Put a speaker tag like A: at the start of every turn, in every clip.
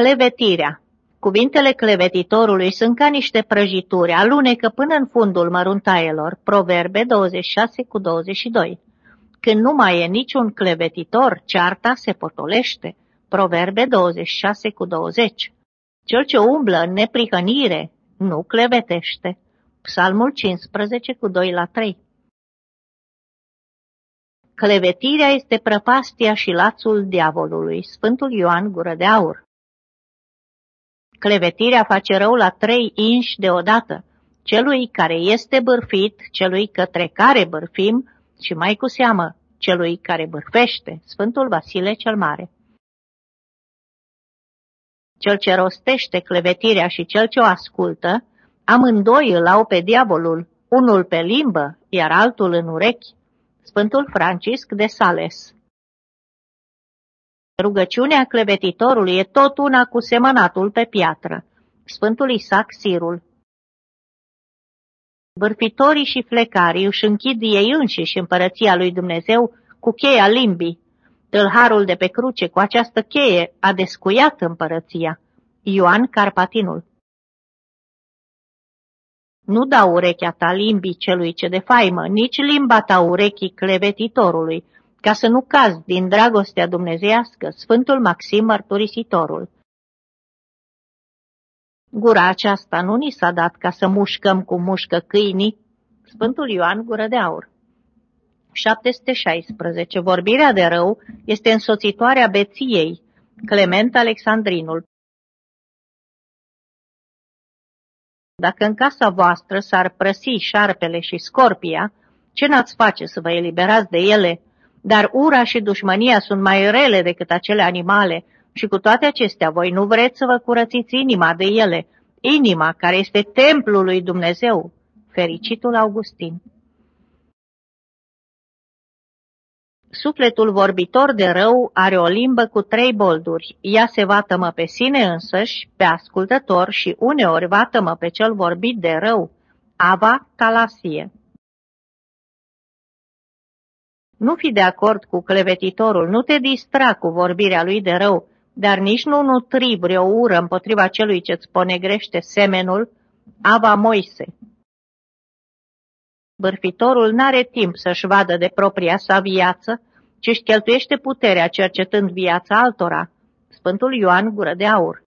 A: Clevetirea Cuvintele clevetitorului sunt ca niște prăjituri, alunecă până în fundul măruntaielor, Proverbe 26 cu 22. Când nu mai e niciun clevetitor, cearta se potolește, Proverbe 26 cu 20. Cel ce umblă în neprihănire nu clevetește, Psalmul 15 cu 2 la 3. Clevetirea este prăpastia și lațul diavolului, Sfântul Ioan Gură de Aur. Clevetirea face rău la trei inși deodată, celui care este bârfit, celui către care bârfim și mai cu seamă celui care bârfește, Sfântul Vasile cel Mare. Cel ce rostește clevetirea și cel ce o ascultă, amândoi îl au pe diavolul, unul pe limbă, iar altul în urechi. Sfântul Francisc de Sales Rugăciunea clevetitorului e tot una cu semănatul pe piatră. Sfântul Isaac Sirul Bârfitorii și flecarii își închid ei înșiși împărăția lui Dumnezeu cu cheia limbii. Tâlharul de pe cruce cu această cheie a descuiat împărăția. Ioan Carpatinul Nu dau urechea ta limbii celui ce de faimă, nici limba ta urechii clevetitorului, ca să nu caz din dragostea dumnezeiască, Sfântul Maxim Mărturisitorul. Gura aceasta nu ni s-a dat ca să mușcăm cu mușcă câinii, Sfântul Ioan Gură de Aur. 716. Vorbirea de rău este însoțitoarea beției, Clement Alexandrinul. Dacă în casa voastră s-ar prăsi șarpele și scorpia, ce n-ați face să vă eliberați de ele? Dar ura și dușmania sunt mai rele decât acele animale și cu toate acestea voi nu vreți să vă curățiți inima de ele, inima care este templul lui Dumnezeu. Fericitul Augustin Sufletul vorbitor de rău are o limbă cu trei bolduri. Ea se vatămă pe sine însăși, pe ascultător și uneori vatămă pe cel vorbit de rău. Ava Talasie Nu fi de acord cu clevetitorul, nu te distra cu vorbirea lui de rău, dar nici nu nutri vreo ură împotriva celui ce-ți ponegrește semenul, Ava Moise. Bârfitorul n-are timp să-și vadă de propria sa viață, ci își cheltuiește puterea cercetând viața altora. Sfântul Ioan Gură de Aur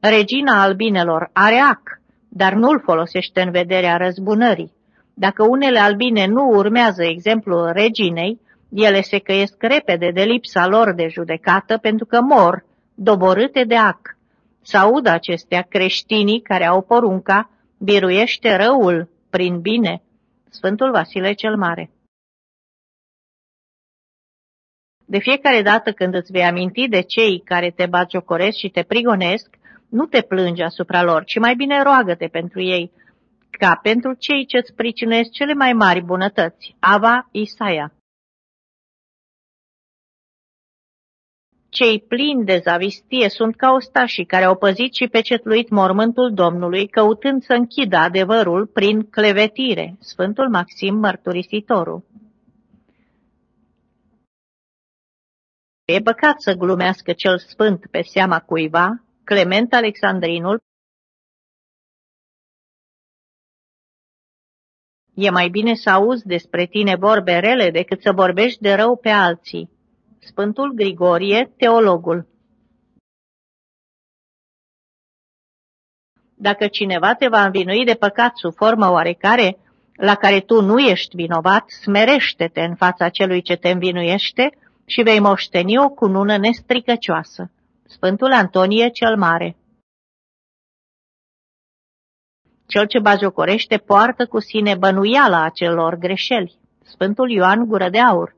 A: Regina albinelor are ac, dar nu-l folosește în vederea răzbunării. Dacă unele albine nu urmează exemplul reginei, ele se căiesc repede de lipsa lor de judecată pentru că mor, doborâte de ac. Să audă acestea creștinii care au porunca, biruiește răul prin bine. Sfântul Vasile cel Mare De fiecare dată când îți vei aminti de cei care te bagiocoresc și te prigonesc, nu te plângi asupra lor, ci mai bine roagă-te pentru ei, ca pentru cei ce-ți pricinesc cele mai mari bunătăți. Ava Isaia Cei plini de zavistie sunt ca ostașii care au păzit și pecetluit mormântul Domnului, căutând să închidă adevărul prin clevetire. Sfântul Maxim Mărturisitorul E păcat să glumească cel sfânt pe seama cuiva, Clement Alexandrinul, E mai bine să auzi despre tine vorbe rele decât să vorbești de rău pe alții. Sfântul Grigorie, teologul Dacă cineva te va învinui de păcat sub formă oarecare, la care tu nu ești vinovat, smerește-te în fața celui ce te învinuiește și vei moșteni o cunună nestricăcioasă. Sfântul Antonie cel Mare Cel ce bajocorește poartă cu sine bănuiala acelor greșeli. Sfântul Ioan Gură de Aur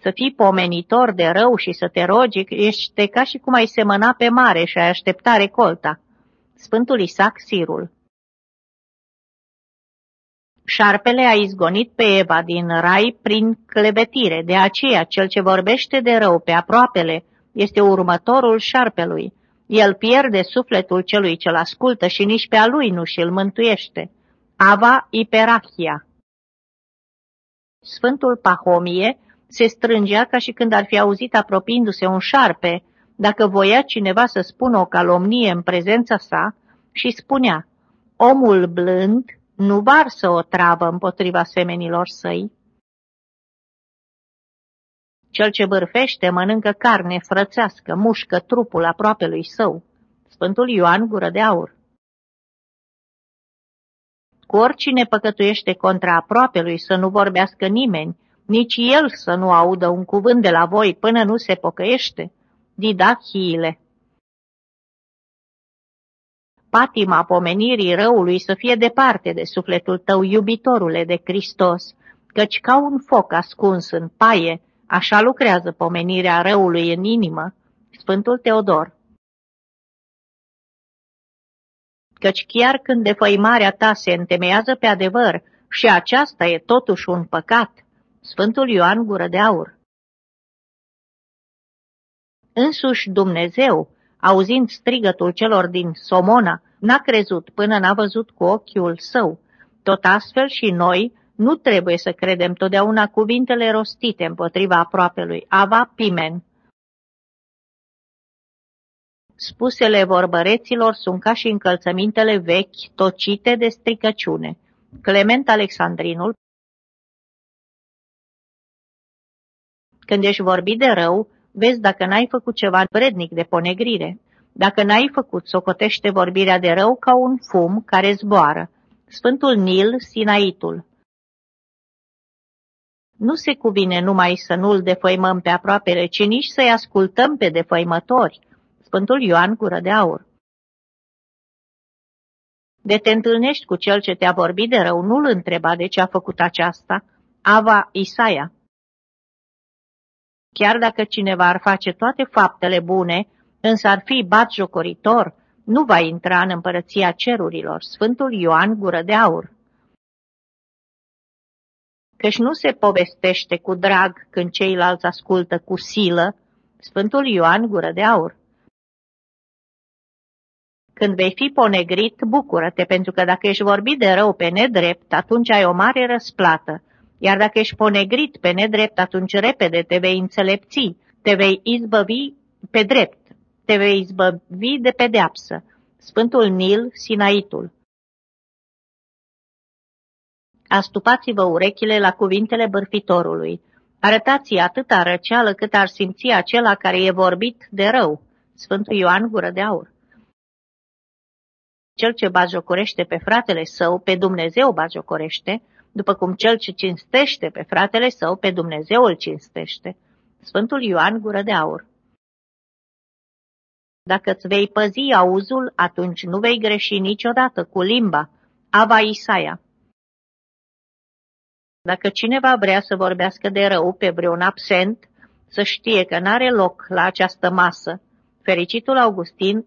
A: Să fii pomenitor de rău și să te rogi ești ca și cum ai semăna pe mare și ai aștepta recolta. Sfântul Isaac Sirul Șarpele a izgonit pe Eva din rai prin clevetire, de aceea cel ce vorbește de rău pe aproapele este următorul șarpelui. El pierde sufletul celui ce-l ascultă și nici pe a lui nu și-l mântuiește. Ava Iperachia Sfântul Pahomie Se strângea ca și când ar fi auzit apropiindu-se un șarpe, dacă voia cineva să spună o calomnie în prezența sa, și spunea, omul blând nu varsă o travă împotriva semenilor săi. Cel ce bârfește mănâncă carne frățească, mușcă trupul aproape lui său. Sfântul Ioan Gură de Aur Cu oricine păcătuiește contra aproape lui să nu vorbească nimeni, nici el să nu audă un cuvânt de la voi până nu se pocăiește. Didachiile Patima pomenirii răului să fie departe de sufletul tău, iubitorule de Hristos, căci ca un foc ascuns în paie, așa lucrează pomenirea răului în inimă. Sfântul Teodor Căci chiar când defăimarea ta se întemeiază pe adevăr și aceasta e totuși un păcat, Sfântul Ioan Gură de Aur Însuși Dumnezeu, auzind strigătul celor din Somona, n-a crezut până n-a văzut cu ochiul său. Tot astfel și noi nu trebuie să credem totdeauna cuvintele rostite împotriva aproapelui. Ava pimen. Spusele vorbăreților sunt ca și încălțămintele vechi, tocite de stricăciune. Clement Alexandrinul Când ești vorbit de rău, vezi dacă n-ai făcut ceva vrednic de ponegrire. Dacă n-ai făcut, socotește vorbirea de rău ca un fum care zboară. Sfântul Nil, Sinaitul Nu se cuvine numai să nu-l defăimăm pe aproapele, ci nici să-i ascultăm pe defăimători. Sfântul Ioan Gură de Aur De te întâlnești cu cel ce te-a vorbit de rău, nu-l întreba de ce a făcut aceasta. Ava Isaia Chiar dacă cineva ar face toate faptele bune, însă ar fi batjocoritor, nu va intra în împărăția cerurilor. Sfântul Ioan Gură de Aur Căci nu se povestește cu drag când ceilalți ascultă cu silă, Sfântul Ioan Gură de Aur. Când vei fi ponegrit, bucură-te, pentru că dacă ești vorbit de rău pe nedrept, atunci ai o mare răsplată, iar dacă ești ponegrit pe nedrept, atunci repede te vei înțelepți, te vei izbăvi pe drept, te vei izbăvi de pedeapsă. Sfântul Nil, Sinaitul Astupați-vă urechile la cuvintele bârfitorului. Arătați atâta răceală cât ar simți acela care e vorbit de rău. Sfântul Ioan Gură de Aur Cel ce bajocorește pe fratele său, pe Dumnezeu bajocorește, după cum cel ce cinstește pe fratele său, pe Dumnezeu îl cinstește. Sfântul Ioan Gură de Aur Dacă îți vei păzi auzul, atunci nu vei greși niciodată cu limba. Ava Isaia Dacă cineva vrea să vorbească de rău pe vreun absent, să știe că n-are loc la această masă. Fericitul Augustin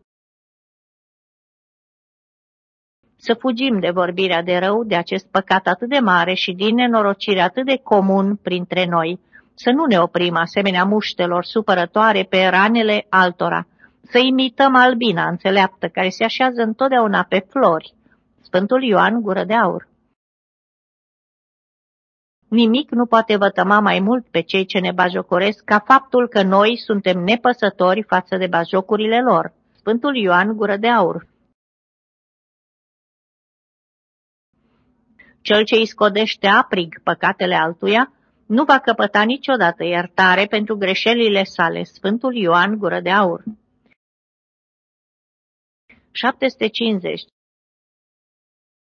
A: să fugim de vorbirea de rău, de acest păcat atât de mare și din nenorocire atât de comun printre noi, să nu ne oprim asemenea muștelor supărătoare pe ranele altora, să imităm albina înțeleaptă care se așează întotdeauna pe flori. Sfântul Ioan Gură de Aur Nimic nu poate vătăma mai mult pe cei ce ne bajocoresc ca faptul că noi suntem nepăsători față de bajocurile lor. Sfântul Ioan Gură de Aur Cel ce îi scodește aprig păcatele altuia nu va căpăta niciodată iertare pentru greșelile sale. Sfântul Ioan Gură de Aur 750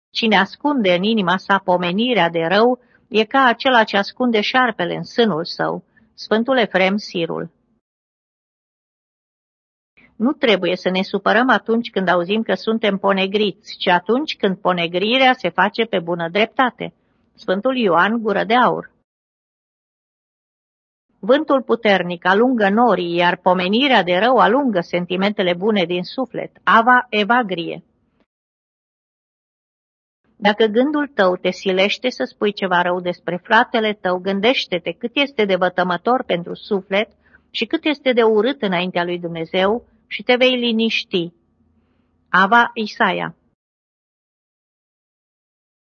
A: Cine ascunde în inima sa pomenirea de rău e ca acela ce ascunde șarpele în sânul său. Sfântul Efrem Sirul nu trebuie să ne supărăm atunci când auzim că suntem ponegriți, ci atunci când ponegrirea se face pe bună dreptate. Sfântul Ioan Gură de Aur Vântul puternic alungă norii, iar pomenirea de rău alungă sentimentele bune din suflet. Ava Evagrie Dacă gândul tău te silește să spui ceva rău despre fratele tău, gândește-te cât este de vătămător pentru suflet și cât este de urât înaintea lui Dumnezeu și te vei liniști. Ava Isaia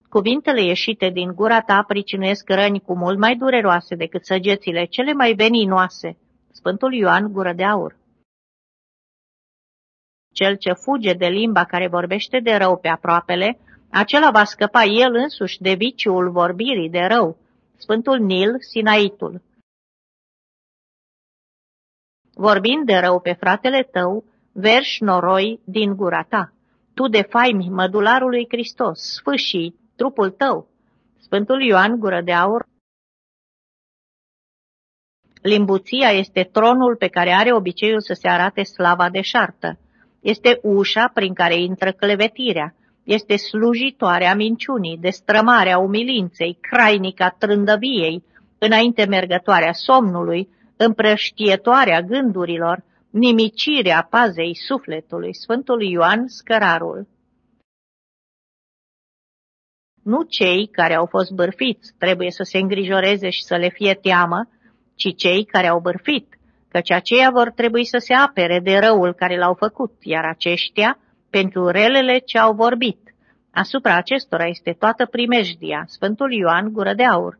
A: Cuvintele ieșite din gura ta pricinuiesc răni cu mult mai dureroase decât săgețile cele mai veninoase. Sfântul Ioan, gură de aur. Cel ce fuge de limba care vorbește de rău pe aproapele, acela va scăpa el însuși de viciul vorbirii de rău. Sfântul Nil, Sinaitul. Vorbind de rău pe fratele tău, verși noroi din gura ta. Tu defaimi mădularului Hristos, sfâșii trupul tău. Sfântul Ioan, gură de aur. Limbuția este tronul pe care are obiceiul să se arate slava deșartă. Este ușa prin care intră clevetirea. Este slujitoarea minciunii, destrămarea umilinței, crainica trândăviei, înainte mergătoarea somnului, împrăștietoarea gândurilor, nimicirea pazei sufletului, Sfântul Ioan Scărarul. Nu cei care au fost bârfiți trebuie să se îngrijoreze și să le fie teamă, ci cei care au bârfit, căci aceia vor trebui să se apere de răul care l-au făcut, iar aceștia pentru relele ce au vorbit. Asupra acestora este toată primejdia, Sfântul Ioan Gură de Aur.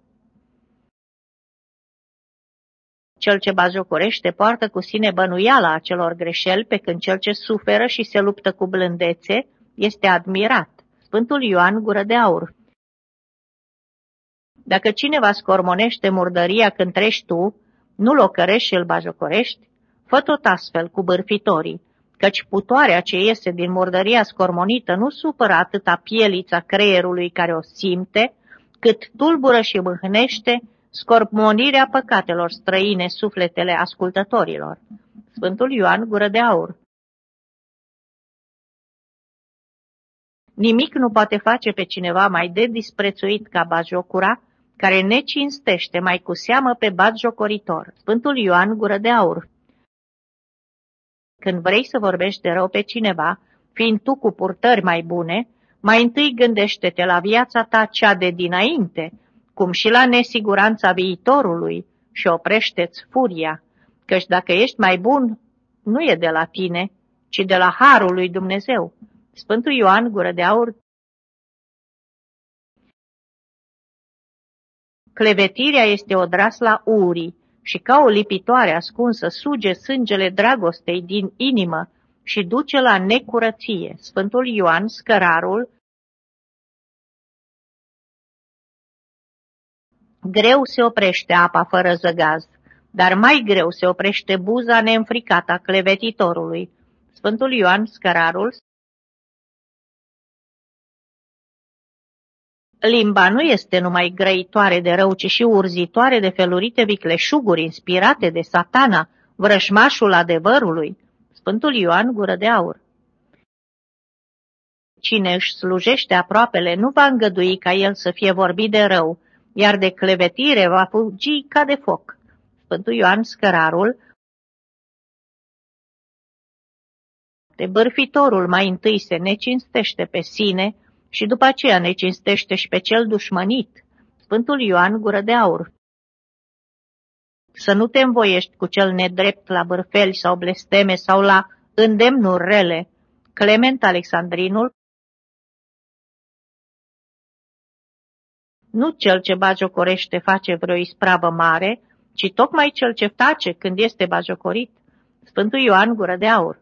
A: Cel ce bajocorește poartă cu sine bănuiala acelor greșeli, pe când cel ce suferă și se luptă cu blândețe este admirat. Sfântul Ioan Gură de Aur Dacă cineva scormonește murdăria când treci tu, nu-l ocărești și îl bajocorești, fă tot astfel cu bârfitorii, căci putoarea ce iese din murdăria scormonită nu supără atâta pielița creierului care o simte, cât tulbură și mâhnește scormonirea păcatelor străine sufletele ascultătorilor. Sfântul Ioan Gură de Aur Nimic nu poate face pe cineva mai de disprețuit ca bajocura, care ne cinstește mai cu seamă pe batjocoritor. Sfântul Ioan Gură de Aur Când vrei să vorbești de rău pe cineva, fiind tu cu purtări mai bune, mai întâi gândește-te la viața ta cea de dinainte, cum și la nesiguranța viitorului și oprește-ți furia, căci dacă ești mai bun, nu e de la tine, ci de la Harul lui Dumnezeu. Sfântul Ioan, gură de aur, Clevetirea este o drasla urii și ca o lipitoare ascunsă suge sângele dragostei din inimă și duce la necurăție. Sfântul Ioan, scărarul, Greu se oprește apa fără zăgaz, dar mai greu se oprește buza neînfricată a clevetitorului. Sfântul Ioan Scărarul Limba nu este numai grăitoare de rău, ci și urzitoare de felurite vicleșuguri inspirate de satana, vrășmașul adevărului. Sfântul Ioan Gură de Aur Cine își slujește aproapele nu va îngădui ca el să fie vorbit de rău, iar de clevetire va fugi ca de foc. Sfântul Ioan Scărarul De bârfitorul mai întâi se necinstește pe sine și după aceea necinstește și pe cel dușmănit. Sfântul Ioan Gură de Aur Să nu te învoiești cu cel nedrept la bârfeli sau blesteme sau la îndemnuri rele. Clement Alexandrinul Nu cel ce bagiocorește face vreo ispravă mare, ci tocmai cel ce tace când este bagiocorit. Sfântul Ioan Gură de Aur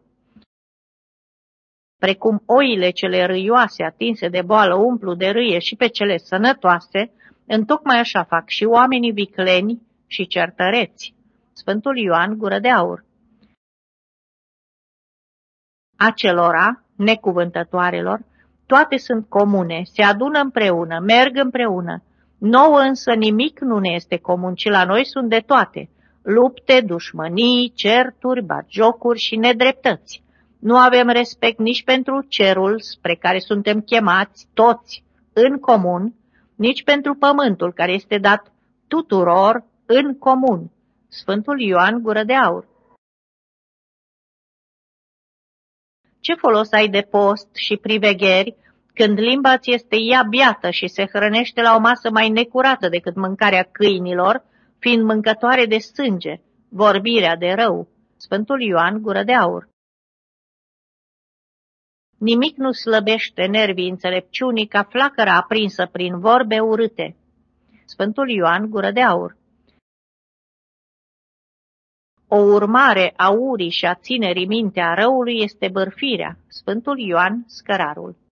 A: Precum oile cele râioase atinse de boală umplu de râie și pe cele sănătoase, întocmai așa fac și oamenii vicleni și certăreți. Sfântul Ioan Gură de Aur Acelora, necuvântătoarelor, toate sunt comune, se adună împreună, merg împreună. Nouă însă nimic nu ne este comun, ci la noi sunt de toate. Lupte, dușmănii, certuri, batjocuri și nedreptăți. Nu avem respect nici pentru cerul spre care suntem chemați toți în comun, nici pentru pământul care este dat tuturor în comun. Sfântul Ioan Gură de Aur Ce folos ai de post și privegheri când limba ți este ea biată și se hrănește la o masă mai necurată decât mâncarea câinilor, fiind mâncătoare de sânge, vorbirea de rău? Sfântul Ioan Gură de Aur Nimic nu slăbește nervii înțelepciunii ca flacăra aprinsă prin vorbe urâte. Sfântul Ioan Gură de Aur O urmare a urii și a ținerii mintea răului este bărfirea. Sfântul Ioan Scărarul